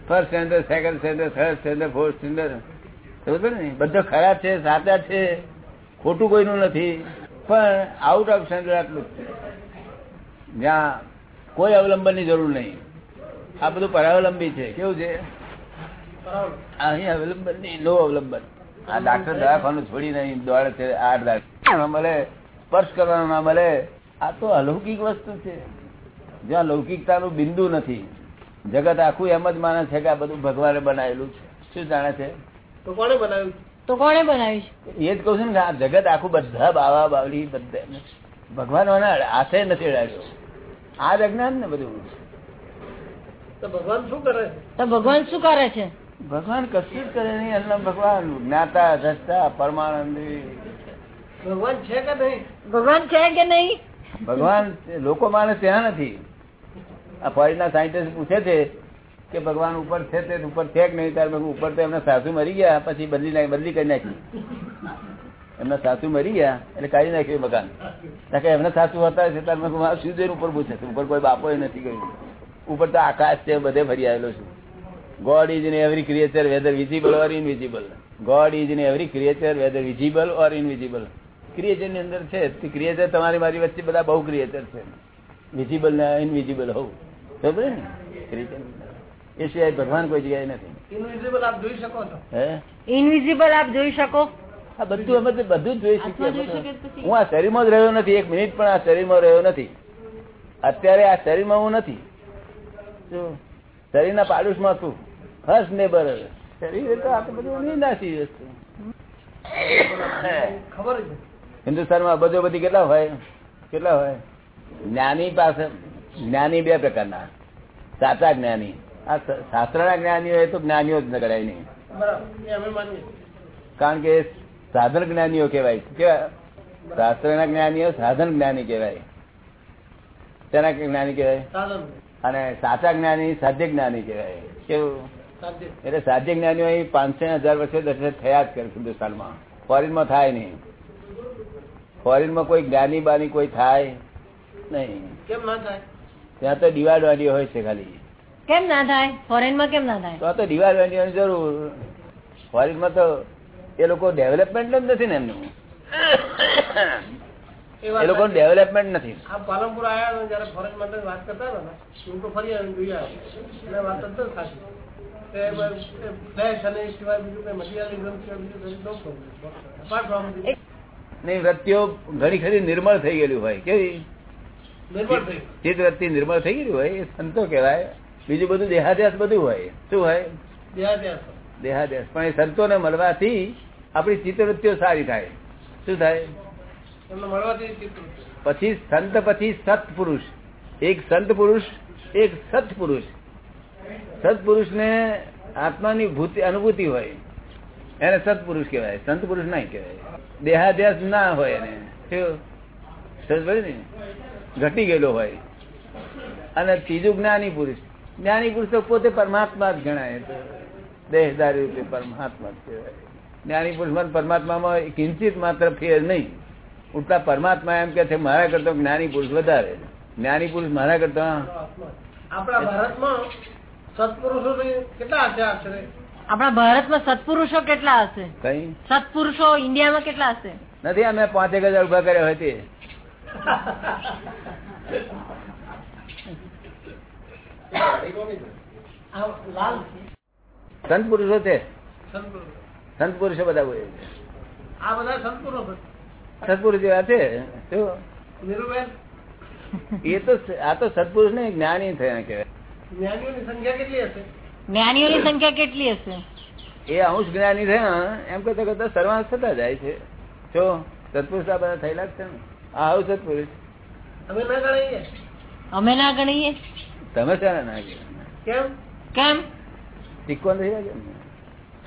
first standard second standard third standard fourth standard સમજો ને? બધો ખરાબ છે સાચા છે. ખોટું કોઈનું નથી. પણ આઉટ ઓફ સ્ટેન્ડર્ડ આટલું જ છે. જ્યાં કોઈ અવલંબનની જરૂર નહીં. આ બધું પરાવલંબી છે. કેવું છે? અહીં અવલંબન નહીં નો અવલંબન. આ ડાક્ટર દવાખાનું છોડી નહીં દોડે છે આઠ દાખ મળે સ્પર્શ કરવાનું ના મળે આ તો અલૌકિક વસ્તુ છે. જ્યાં લૌકિકતાનું બિંદુ નથી. જગત આખું એમ જ માને છે કે આ બધું ભગવાને બનાવેલું છે. શું જાણે છે? તો કોણે બનાવ્યું તો કોણે બનાવ્યું એ જ કહું છું ને આ જગત આખું બધા બાવા બાવલી બધા. ભગવાન હાથે નથી અડાડ્યો આ જ અજ્ઞાન ને બધું તો ભગવાન શું કરે તો ભગવાન શું કરે છે? ભગવાન કશું જ કરે નહીં એમના ભગવાન જ્ઞાતા ધસતા પરમાનંદી. ભગવાન છે કે નહીં? ભગવાન છે કે નહીં? ભગવાન લોકો માને ત્યાં નથી. આ ફોરેનના સાયન્ટિસ્ટ પૂછે છે કે ભગવાન ઉપર છે તે ઉપર છે કે નહીં? ત્યારે ઉપર તો એમના સાસુ મરી ગયા પછી બદલી નાખી બદલી કરી નાખી. એમના સાસુ મરી ગયા એટલે કાઢી નાખ્યું મકાન કારણ કે એમના સાસુ હતા આ શું જોઈને ઉપર પૂછે ઉપર કોઈ બાપો નથી ગયું. ઉપર તો આકાશ છે બધે ફરી આવેલો છું. God is in every creature whether visible or invisible God is in every creature whether visible or invisible ક્રિએચરની અંદર છે. તે ક્રિએચર તમારી મારી વચ્ચે બધા બહુ ક્રિએચર છે. વિઝિબલ ને ઇનવિઝિબલ હોવું સમજે ને? ક્રિએચર એ સિવાય ભગવાન કોઈ જગ્યાએ નથી. ઇનવિઝિબલ આપ જોઈ શકો છો. હે? ઇનવિઝિબલ આપ જોઈ શકો. બધું અમે બધું જ જોઈ શકીએ? હું આ શરીરમાં જ રહ્યો નથી એક મિનિટ પણ આ શરીરમાં રહ્યો નથી. અત્યારે આ શરીરમાં હું નથી. શું? શરીરના પાડોશમાં છું. ફર્સ્ટ નેબર શરીર તો આપણે બધું વિનાશી વસ્તુ. ખબર છે. હિન્દુસ્તાનમાં બધો બધી કેટલા હોય? કેટલા હોય? જ્ઞાની પાસે જ્ઞાની બે પ્રકારના. સાચા જ્ઞાની. આ શાસ્ત્રના જ્ઞાનીઓ એ તો જ્ઞાનીઓ જ ન ગણાય નહીં. બરાબર. એ અમે માનીએ. કારણ કે સાધન જ્ઞાનીઓ કહેવાય. કેવા શાસ્ત્રના જ્ઞાનીઓ સાધન જ્ઞાની કહેવાય. તેના જ્ઞાની કહેવાય? અને સાચા જ્ઞાની સાધ્ય જ્ઞાની કહેવાય. કેવું? એટલે સાધ્ય જ્ઞાનીઓ અહીં પાંચસો હજાર વર્ષે દર્શન થયા જ કરે હિન્દુસ્તાનમાં. ફોરેનમાં થાય નહીં. ફોરેનમાં કોઈ જ્ઞાની બાની કોઈ થાય નહીં. કેમ ના થાય? ત્યાં તો ડિવાઇડ વાળી હોય છે ખાલી. કેમ ના થાય? ફોરેનમાં કેમ ના થાય? તો આ તો જરૂર. ફોરેનમાં તો એ લોકો ડેવલપમેન્ટ જ નથી ને એમનું. એ લોકો ડેવલપમેન્ટ નથી. આ પાલનપુર આવ્યા જયારે ફોરેન મંત્રી વાત કરતા હતા હું તો ફરી આવીને જોઈ આવ્યો વાત જ સાચી. વૃત્તિઓ ઘણી ખરી નિર્મળ થઈ ગયેલી હોય. કેવી? ચિત્ત વૃત્તિ નિર્મળ થઈ ગયેલી હોય એ સંતો કહેવાય. બીજું બધું દેહાદ્યાસ બધું હોય. શું હોય? દેહાદ્યાસ. દેહાદ્યાસ પણ એ સંતોને મળવાથી આપણી ચિત્તવૃત્તિઓ સારી થાય. શું થાય? પછી સંત પછી સત્પુરુષ. એક સંત પુરુષ એક સત્પુરુષ. સત્પુરુષ ને આત્માની ભૂતિ અનુભૂતિ હોય. એને સત્પુરુષ કહેવાય. સંત પુરુષ નહીં કહેવાય. દેહાદ્યાસ ના હોય એને? ને? ઘટી ગયેલો હોય. અને ત્રીજું જ્ઞાની પુરુષ. જ્ઞાની પુરુષ તો પોતે પરમાત્મા જ ગણાય. દેહદારી રૂપે પરમાત્મા જ કહેવાય. જ્ઞાની પુરુષમાં પરમાત્મામાં કિંચિત માત્ર ફેર નહીં. ઉલટા પરમાત્મા એમ કે છે મારા કરતો જ્ઞાની પુરુષ વધારે જ્ઞાની પુરુષ મારા કરતા આપણા ભારતમાં સત્પુરુષો કેટલા હશે આશરે આપણા ભારતમાં સત્પુરુષો કેટલા હશે? કઈ? સત્પુરુષો ઇન્ડિયામાં કેટલા હશે? નથી અમે પાંચેક હજાર ઊભા કર્યા હોય તે. સંત પુરુષો છે. સત્પુરુષ સંત પુરુષો બધા હોય છે. આ બધા સત્પુરુષો સત્પુરુષ જેવા છે એ તો આ તો સત્પુરુષ ને જ્ઞાની થયા કહેવાય. જ્ઞાનીઓની સંખ્યા કેટલી હશે? જ્ઞાનીઓની સંખ્યા કેટલી હશે? એ અંશ જ્ઞાની થયા એમ કરતા કરતા સર્વાંશ થતા જાય છે. જો સત્પુરુષ આ બધા થયેલા જ છે ને. આ આવું સત્પુરુષ અમે ના ગણાઈએ અમે ના ગણીએ? તમે ક્યારે ના ગણીએ? કેમ? કેમ? સિક્કો નથી લાગ્યો ને?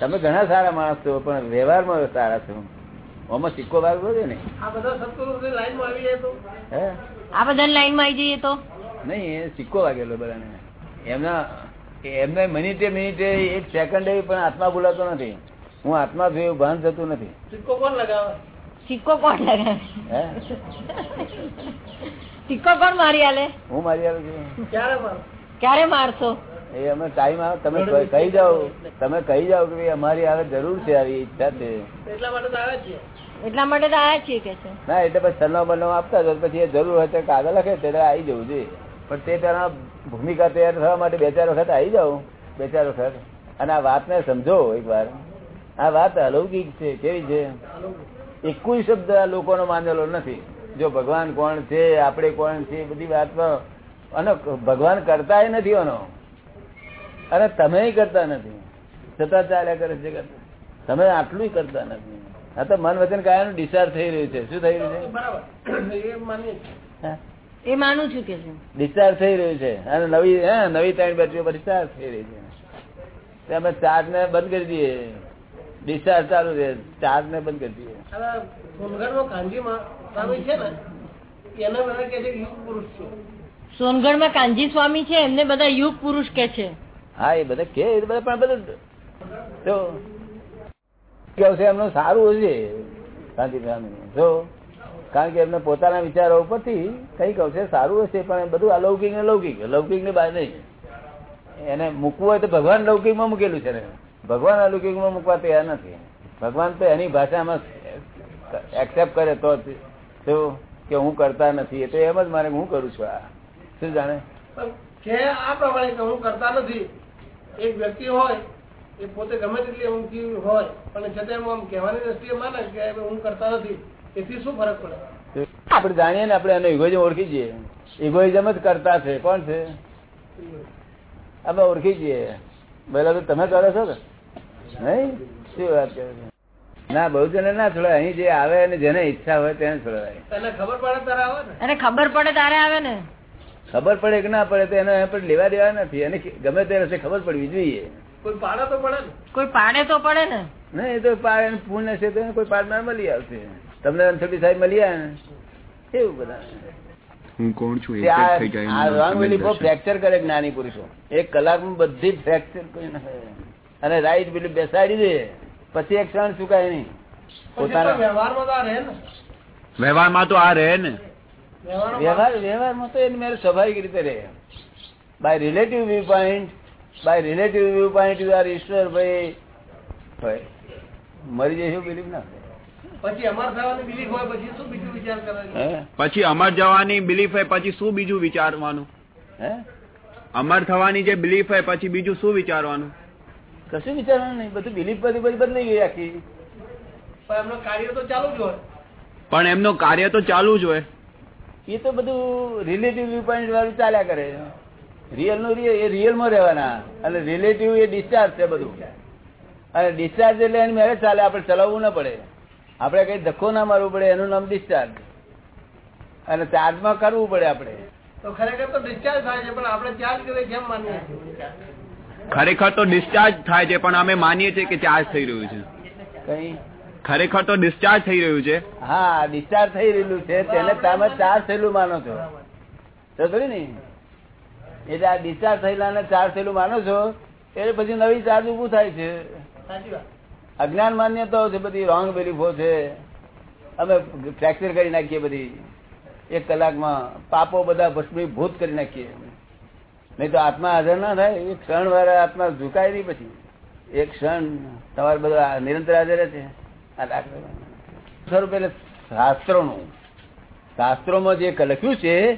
તમે ઘણા સારા માણસ છો પણ વ્યવહારમાં સારા છો. આમાં સિક્કો ભાગ છે ને? આ બધા સત્પુરુષની લાઈનમાં આવી જાય તો. હે? આ બધા લાઈનમાં આવી જઈએ તો? નહીં એ સિક્કો વાગેલો બધાને. એમના એમને મિનિટે મિનિટે એક સેકન્ડે પણ આત્મા બોલાતો નથી. હું આત્મા જોયું ભાન થતું નથી. સિક્કો કોણ લગાવે? સિક્કો કોણ લગાવે? હે? સિક્કો કોણ મારી આલે હું મારી આલું છું. ક્યારે ક્યારે મારશો? એ અમે ટાઈમ આવે. તમે કહી- જાઓ. તમે કહી જાઓ કે અમારી આવે જરૂર છે આવી ઈચ્છા છે એટલા માટે તો આવે એટલા માટે તો આયા છીએ કે છે. ના એટલે પછી સન્નો બન્નો આપતા જાઓ. પછી એ જરૂર હોય તો કાગળ લખે ત્યારે આવી જવું જોઈએ. પણ તે પેલા ભૂમિકા તૈયાર થવા માટે બે ચાર વખત આવી જાઓ. બે ચાર વખત. અને આ વાતને સમજો એકવાર. આ વાત અલૌકિક છે. કેવી છે? એકુય શબ્દ આ લોકોનો માનેલો નથી. જો ભગવાન કોણ છે આપણે કોણ છે બધી વાતમાં અને ભગવાન કરતા નથી આનો અને તમે કરતા નથી. છતાં ચાલ્યા કરે છે તમે આટલું કરતા નથી. આ તો મન વચન કાયાનું ડિસ્ચાર્જ થઈ રહ્યું છે. શું થઈ રહ્યું છે? એ માનું છું કે ડિસ્ચાર્જ થઈ રહ્યું છે. અને નવી હા નવી ત્રણ બેટરીઓ પર ડિસ્ચાર્જ થઈ રહી છે. અમે ચાર્જ ને બંધ કરી દઈએ. ડિસ્ચાર્જ ચાલુ રહે. ચાર્જ ને બંધ કરી દઈએ. સોનગઢ સોનગઢમાં કાનજીમાં છે ને એને બધા કે છે યુગ પુરુષ છે. સોનગઢમાં કાનજી સ્વામી છે એમને બધા યુગ પુરુષ કે છે. હા, એ બધા કે બધા પણ બધું જો કેવું છે એમનું સારું હશે શાંતિ જો, કારણ કે એમને પોતાના વિચારો ઉપરથી કઈ કહું છે સારું હશે, પણ બધું અલૌકિક ને લૌકિક લૌકિક ને બહાર નહીં. એને મૂકવું હોય તો ભગવાન લૌકિકમાં મૂકેલું છે ને. ભગવાન અલૌકિકમાં મૂકવા તૈયાર નથી. ભગવાન તો એની ભાષામાં એક્સેપ્ટ કરે તો. શું કે હું કરતા નથી, એ તો એમ જ મારે હું કરું છું આ. શું જાણે? કે આ પ્રમાણે હું કરતા નથી. એક વ્યક્તિ હોય એ પોતે ગમે તેટલી ઊંઘી હોય પણ છતાં આમ કહેવાની દ્રષ્ટિએ માને કે હું કરતા નથી એથી શું ફરક પડે? આપણે જાણીએ ને આપણે એને ઇગોઇઝમ ઓળખી જઈએ ઇગોઇઝમ જ કરતા છે. કોણ છે? અમે ઓળખી જઈએ પેલા તો તમે કરો છો કે નહીં? શું વાત કરે છે? ના બહુ જને ના છોડાય. અહીં જે આવે અને જેને ઈચ્છા હોય તેને છોડાય. તને ખબર પડે તારે આવે ને? એને ખબર પડે તારે આવે ને? ખબર પડે કે ના પડે તો એનો પર લેવા દેવા નથી. એને ગમે તે રસ્તે ખબર પડવી જોઈએ. કોઈ પાડે તો પડે ને. કોઈ પાડે તો પડે ને. નહીં એ તો પાડે પૂર્ણ છે તો કોઈ પાડનાર મળી આવશે. તમને રણછોડી સાહેબ મળી આવે ને. એવું બધા? હું કોણ છું? થઈ જાય. ફ્રેક્ચર કરે જ્ઞાની પુરુષો. એક કલાકમાં બધી ફ્રેક્ચર કોઈ ના અને રાઈટ બિલીફ બેસાડી દે. પછી એક ક્ષણ ચુકાય નહીં. પોતાના વ્યવહારમાં તો આ રહે ને. વ્યવહારમાં તો આ રહે ને. વ્યવહાર વ્યવહારમાં તો એની મેરે સ્વાભાવિક રીતે રહે. By relative view point by relative view point you are Ishwar ભાઈ. ભાઈ મરી જઈશું બિલીફ ના પછી અમર થવાની બિલીફ હોય પછી શું બીજું વિચાર કરવાનું હે? પછી અમર જવાની બિલીફ હોય પછી શું બીજું વિચારવાનું? હે? અમર થવાની જે બિલીફ હોય પછી બીજું શું વિચારવાનું? કશું વિચારવાનું નહીં. બધું બિલીફ બધી બધી બદલાઈ ગઈ આખી. પણ એમનું કાર્ય તો ચાલુ જ હોય. પણ એમનું કાર્ય તો ચાલુ જ હોય. એ તો બધું રિલેટિવ વ્યૂ પોઈન્ટ વાળું ચાલ્યા કરે રિયલનું રિયલ એ રિયલમાં રહેવાના. અને રિલેટિવ એ ડિસ્ચાર્જ છે બધું. અને ડિસ્ચાર્જ એટલે એની મેરેજ ચાલે આપણે ચલાવવું ના પડે. આપણે કઈ ધક્કો ના મારવું પડે એનું નામ ડિસ્ચાર્જ અને ચાર્જમાં કરવું પડે આપણે. તો ખરેખર તો ડિસ્ચાર્જ થાય છે પણ આપણે ચાર્જ કરીએ કેમ માનીએ? ખરેખર તો ડિસ્ચાર્જ થાય છે પણ અમે માનીએ છીએ કે ચાર્જ થઈ રહ્યું છે. કઈ? ખરેખર તો ડિસ્ચાર્જ થઈ રહ્યું છે. હા ડિસ્ચાર્જ થઈ રહેલું છે. તેને તમે ચાર્જ થયેલું માનો છો. તો ને. એટલે આ ડિસ્ચાર્જ થયેલા ને ચાર્જ થયેલું માનો છો એટલે પછી નવી ચાર્જ ઉભું થાય છે. અજ્ઞાન માન્યતાઓ છે બધી રોંગ બિલીફો છે. અમે ફ્રેક્ચર કરી નાખીએ બધી. એક કલાકમાં પાપો બધા ભસ્મીભૂત કરી નાખીએ. નહીં તો આત્મા હાજર ના થાય. એ ક્ષણ વાળા આત્મા ઝુકાય નહીં પછી. એક ક્ષણ તમારે બધા નિરંતર હાજર છે. સ્વરૂપ એટલે શાસ્ત્રોનું. શાસ્ત્રોમાં જે લખ્યું છે,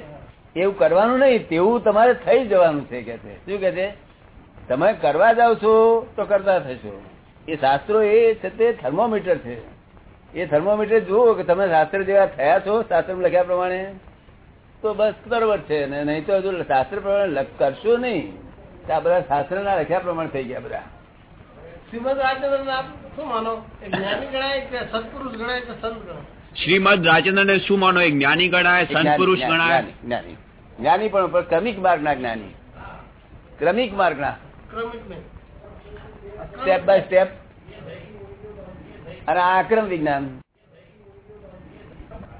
એવું કરવાનું નહીં, તેવું તમારે થઈ જવાનું છે કે શું કે છે? તમે કરવા જાવ છો, તો કરતા થશો. એ શાસ્ત્રો એ છે તે થર્મોમીટર છે. એ થર્મોમીટર જુઓ કે તમે શાસ્ત્ર જેવા થયા છો શાસ્ત્ર લખ્યા પ્રમાણે. તો બસ બરોબર છે. ને નહીં તો હજુ શાસ્ત્ર પ્રમાણે કરશો નહીં. તો આ બધા શાસ્ત્ર ના લખ્યા પ્રમાણે થઈ ગયા બધા. શ્રીમદ રાજચંદ્ર આપ શું માનો? એ જ્ઞાની ગણાય કે સત્પુરુષ ગણાય કે સંત ગણાય? શ્રીમદ રાજેન્દ્ર ને શું માનો? એક જ્ઞાની ગણાય સંત પુરુષ ગણાય? જ્ઞાની, જ્ઞાની. પણ ક્રમિક માર્ગ ના જ્ઞાની. ક્રમિક માર્ગ ના સ્ટેપ બાય સ્ટેપ અને આ આક્રમ વિજ્ઞાન.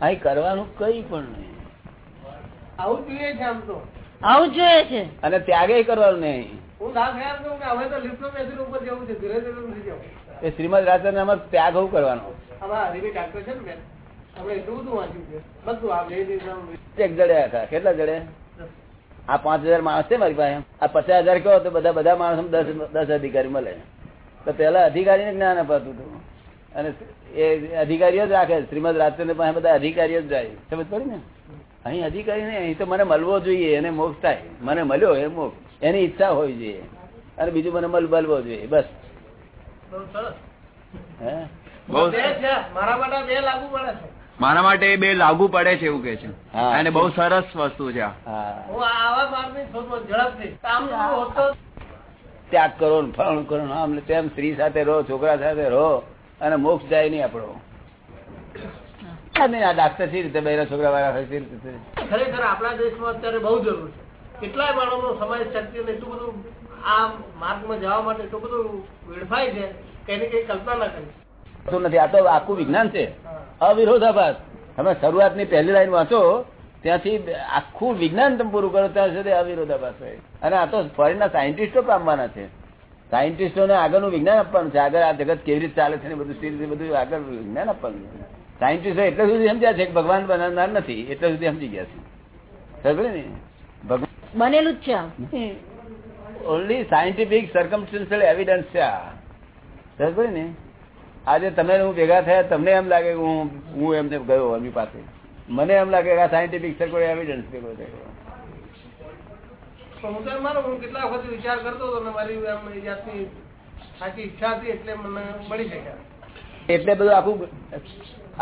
અહીં કરવાનું કઈ પણ નહીં. આવું જોઈએ છે આમ તો. આવું જોઈએ છે. અને ત્યાગે કરવાનું નહીં. એ શ્રીમદ રાજચંદ્રમાં ત્યાગ હું કરવાનો. કેટલા જડે? આ પાંચ હજાર માણસ છે મારી પાસે. આ પચાસ હજાર કહો તો બધા બધા માણસ દસ દસ અધિકારી મળે. તો પેલા અધિકારીને જ્ઞાન અપાતું હતું. અને એ અધિકારીઓ જ રાખે. શ્રીમદ રાજચંદ્ર પાસે બધા અધિકારીઓ જ જાય. સમજ પડી ને? અહીં અધિકારી ને અહીં તો મને મળવો જોઈએ એને મોક્ષ થાય. મને મળ્યો એ મોક્ષ. એની ઈચ્છા હોવી જોઈએ. અને બીજું મને મળવો જોઈએ. બસ. બહુ સરસ. હે? બહુ બે છે. મારા માટે બે લાગુ પડે છે. મારા માટે એ બે લાગુ પડે છે એવું કે છે. અને બહુ સરસ વસ્તુ છે ત્યાગ કરો ને ફળ કરો આમ તેમ સ્ત્રી સાથે રહો છોકરા સાથે રહો અને મોક્ષ જાય નહીં આપણો. આ ડાક્ટર સી રીતે બહેરા છોકરા વાળા સી રીતે? ખરેખર આપણા દેશમાં અત્યારે બહુ જરૂર છે. કેટલાય માણસો સમાજ શક્તિ અને એટલું બધું આ માર્ગમાં જવા માટે એટલું બધું વેડફાય છે કે એની કઈ કલ્પના ના કરી નથી આ તો આખું વિજ્ઞાન છે. અવિરોધાભાસ. તમે શરૂઆતની પહેલી લાઈન વાંચો ત્યાંથી આખું વિજ્ઞાન તમે પૂરું કરો ત્યાં સુધી અવિરોધાભાસ હોય. અને આ તો ફોરેનના સાયન્ટિસ્ટો પામવાના છે. સાયન્ટિસ્ટોને આગળનું વિજ્ઞાન આપવાનું છે. આગળ આ જગત કેવી રીતે ચાલે છે ને બધું સ્થિર બધું આગળ વિજ્ઞાન આપવાનું છે. સાયન્ટિસ્ટો એટલે સુધી સમજ્યા છે કે ભગવાન બનાવનાર નથી એટલે સુધી સમજી ગયા છે. સમજે ને? ભગવાન બનેલું જ છે ઓનલી સાયન્ટિફિક સર્કમસ્ટન્શિયલ એવિડન્સ છે આ. ને? આજે તમે હું ભેગા થયા તમને એમ લાગે કે હું હું એમને ગયો એમની પાસે. મને એમ લાગે કે આ સાયન્ટિફિક સર્કલ એવિડન્સ ભેગો થયો હું કેટલા વખત વિચાર કરતો હતો મારી જાતની સાચી ઈચ્છા હતી એટલે મને મળી શક્યા. એટલે બધું આખું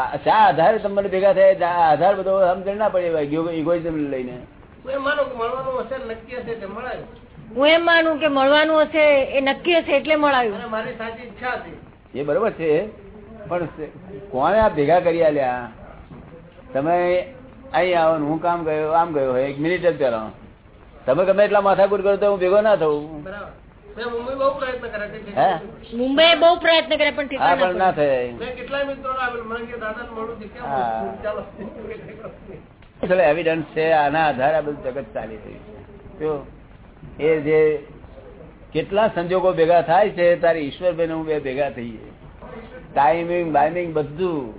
આ શા આધારે તમને ભેગા થયા આધાર બધો સમજણ ના પડે ઇગોઇઝમ લઈને. હું એમ માનું કે મળવાનું હશે નક્કી હશે એટલે મળાયું. હું એમ માનું કે મળવાનું હશે એ નક્કી હશે એટલે મળાયું. મારી સાચી ઈચ્છા હતી. એ બરોબર છે પણ કોને કોણે આ ભેગા કરી આલ્યા તમે અહીં આવો ને હું કામ ગયો આમ ગયો એક મિનિટ જ પહેલા. તમે ગમે એટલા માથાકૂટ કરો તો હું ભેગો ના થવું બરાબર. મુંબઈ બહુ પ્રયત્ન કર્યા મુંબઈ બહુ પ્રયત્ન કરે પણ હા પણ ના થાય. મેં કેટલાય મિત્રો દાદા મળું છે ચાલો. ચલો એવિડન્સ છે, આના આધારે બધું જગત ચાલી રહ્યું છે. એ જે કેટલા સંજોગો ભેગા થાય છે, તારે ઈશ્વરભાઈ હું બે ભેગા થઈએ. ટાઈમિંગ બાઇમિંગ બધું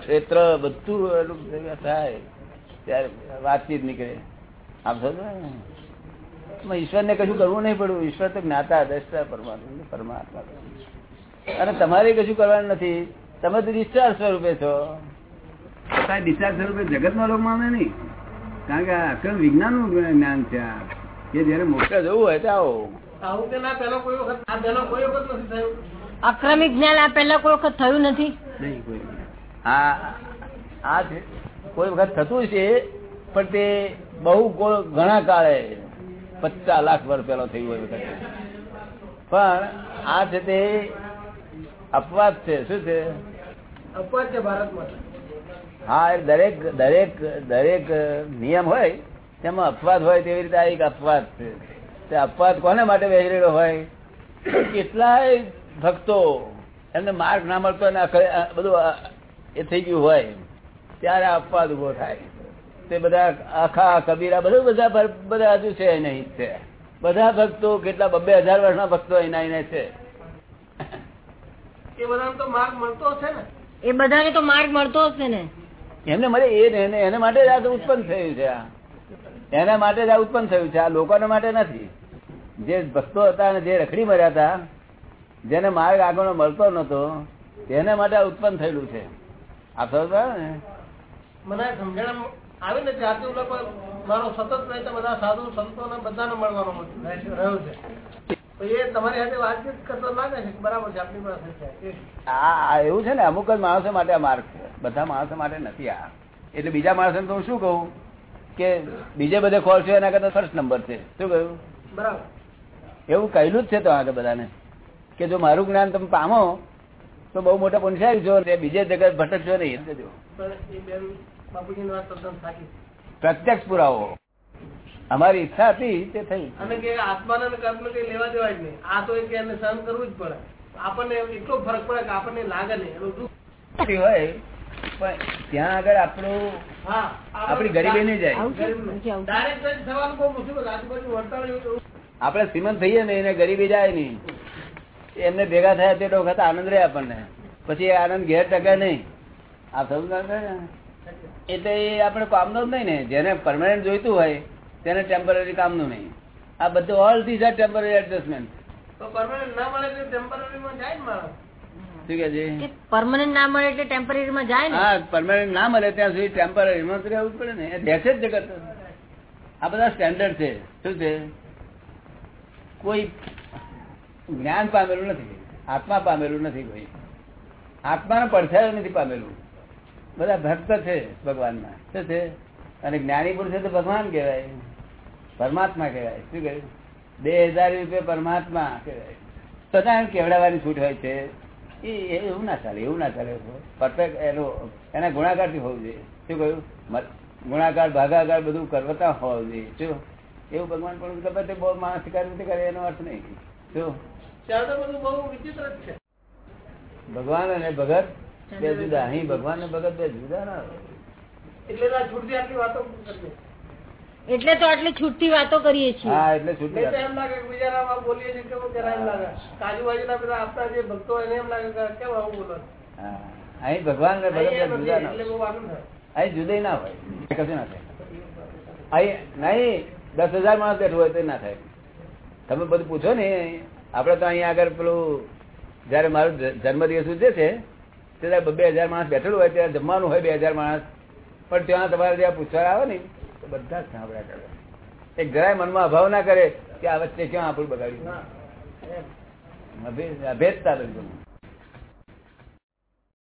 ક્ષેત્ર બધું ભેગા થાય. ત્યારે વાતચીત નીકળે. આમ સમજો ઈશ્વરને કશું કરવું નહીં પડ્યું. ઈશ્વર તો જ્ઞાતા, દ્રષ્ટા, પરમાત્મા પરમાત્મા. અને તમારે કશું કરવાનું નથી. તમે તો નિશ્ચાર સ્વરૂપે છો. ડિસ્ચાર્જ સ્વરૂપે જગતનો લોક માને નહીં. કારણ કે અક્રમ વિજ્ઞાનનું જ્ઞાન છે આ. કે જયારે મોક્ષ જવું હોય તો આવો. આવું કે ના પેલો કોઈ વખત આ પેલો કોઈ વખત નથી થયું. જ્ઞાન આ પેલા કોઈ વખત થયું નથી? આ કોઈ વખત થતું છે પણ તે બહુ ઘણા કાળે પચાસ લાખ વર્ષ પેલો થયું હોય વખત. પણ આ છે તે અપવાદ છે. શું છે? અપવાદ છે ભારતમાં. હા એ દરેક દરેક દરેક નિયમ હોય તેમાં અપવાદ હોય તેવી રીતે આ એક અપવાદ છે. તે અપવાદ કોને માટે વહેરેલો હોય? કેટલાય ભક્તો એમને માર્ગ ના મળતો બધું એ થઈ ગયું હોય ત્યારે અપવાદ ઊભો થાય. તે બધા આખા કબીરા બધું બધા બધા હજુ છે નહીં છે. બધા ભક્તો કેટલા બબે હજાર વર્ષના ભક્તો એના એને છે. એ બધાને તો માર્ગ મળતો છે ને? એ બધાને તો માર્ગ મળતો હશે ને? એમને મળે એને એને માટે જ આ ઉત્પન્ન થયું છે એના માટે જ આ ઉત્પન્ન થયું છે. આ લોકોને માટે નથી. જે ભક્તો હતા અને જે રખડી મર્યા હતા, જેને માર્ગ આગળનો મળતો નતો તેના માટે આ ઉત્પન્ન થયેલું છે. આ સમજ ને? મને સમજણ આવે ને લોકો મારો સતત પ્રયત્ન, બધા સાધુ સંતો ને બધાને મળવાનો રહ્યો છે. છે છે છે એવું છે ને અમુક જ માણસો માટે આ માર્ગ છે. બધા માણસો માટે નથી આ. એટલે બીજા માણસોને તો શું કહું? કે બીજે બધે ખોલશો એના કરતા ફર્સ્ટ નંબર છે. શું કહ્યું? બરાબર. એવું કહેલું જ છે તો આગળ બધાને. કે જો મારું જ્ઞાન તમે પામો તો બહુ મોટા પુનસારી છો બીજે જગત ભટકશો નહીં. પ્રત્યક્ષ પુરાવો. અમારી ઈચ્છા હતી તે થઈ. અને કે આત્માના કર્મ કઈ લેવા દેવાય નહીં. આ તો એક એને સહન કરવું જ પડે. આપણને એટલો ફરક પડે કે આપણને લાગે નહીં. એનું દુઃખ હોય પણ ત્યાં આગળ આપણું ગરીબી નહીં જાય. શ્રીમંત થઈએ ને એને ગરીબી જાય નહીં. એમને ભેગા થયા તે વખત આનંદ રહે આપણને. પછી એ આનંદ ઘેર ટકે નહીં. આ સમજ ને? એટલે એ આપણે કામનો જ નહીં ને. જેને પરમાનન્ટ જોઈતું હોય તેને ટેમ્પરરી કામનું નહીં. આ બધું all these are temporary adjustment તો પરમાનન્ટ ના મળે તો ટેમ્પરરી જાય ને માણસ. શું કે છે? કે પરમનન્ટ ના મળે એટલે ટેમ્પરરી માં જાય ને? હા પરમાનન્ટ ના મળે ત્યાં સુધી ટેમ્પરરી માં રહેવું પડે ને. દેશે જ જગત. આ બધા સ્ટેન્ડર્ડ છે. શું છે? કોઈ જ્ઞાન પામેલું નથી. આત્મા પામેલું નથી કોઈ. આત્માનો પડછાયો નથી પામેલું. બધા ભક્ત છે ભગવાનના શું છે? અને જ્ઞાની પુરુષ છે તો ભગવાન કહેવાય. પરમાત્મા કહેવાય. શું કહ્યું બે હજાર રૂપિયા પરમાત્મા કહેવાય. બધા એમ કેવડાવવાની છૂટ હોય છે? એ એવું ના ચાલે એવું ના ચાલે. પરફેક્ટ એનો એના ગુણાકારથી હોવું જોઈએ. શું કહ્યું? ગુણાકાર ભાગાકાર બધું કરવતા હોવું જોઈએ. શું? એવું ભગવાન પણ ગમે તે બહુ માણસ કરે કરે એનો અર્થ નહીં. શું? ભગવાન અને ભગત બે જુદા. અહીં ભગવાન અને ભગત બે જુદા ના એટલે એટલે તો આટલી છૂટથી વાતો કરીએ છીએ. હા એટલે છૂટી નહીં એમ લાગે ગુજરાતમાં બોલીએ છીએ કેવું કરાય એમ લાગે. આજુબાજુના બધા આપતા જે ભક્તો એને એમ લાગે કે કેમ આવું બોલો. હા. અહીં ભગવાન ને એમ જુદા ના અહીં જુદે ના હોય. કશું ના થાય. અહીં નહીં દસ હજાર માણસ બેઠું હોય તો ના થાય. તમે બધું પૂછો ને આપડે તો અહીંયા આગળ પેલું જયારે મારો જન્મદિવસ ઉજે છે ત્યારે બે હજાર માણસ બેઠેલું હોય ત્યારે જમવાનું હોય બે હજાર માણસ. પણ ત્યાં તમારે જ્યાં પૂછવા આવે ને તો બધા જ સાંભળ્યા કરે. એક જરાય મનમાં અભાવ ના કરે કે આ વચ્ચે ક્યાં આપણું બગાડ્યું. અભેદતા બિલકુલ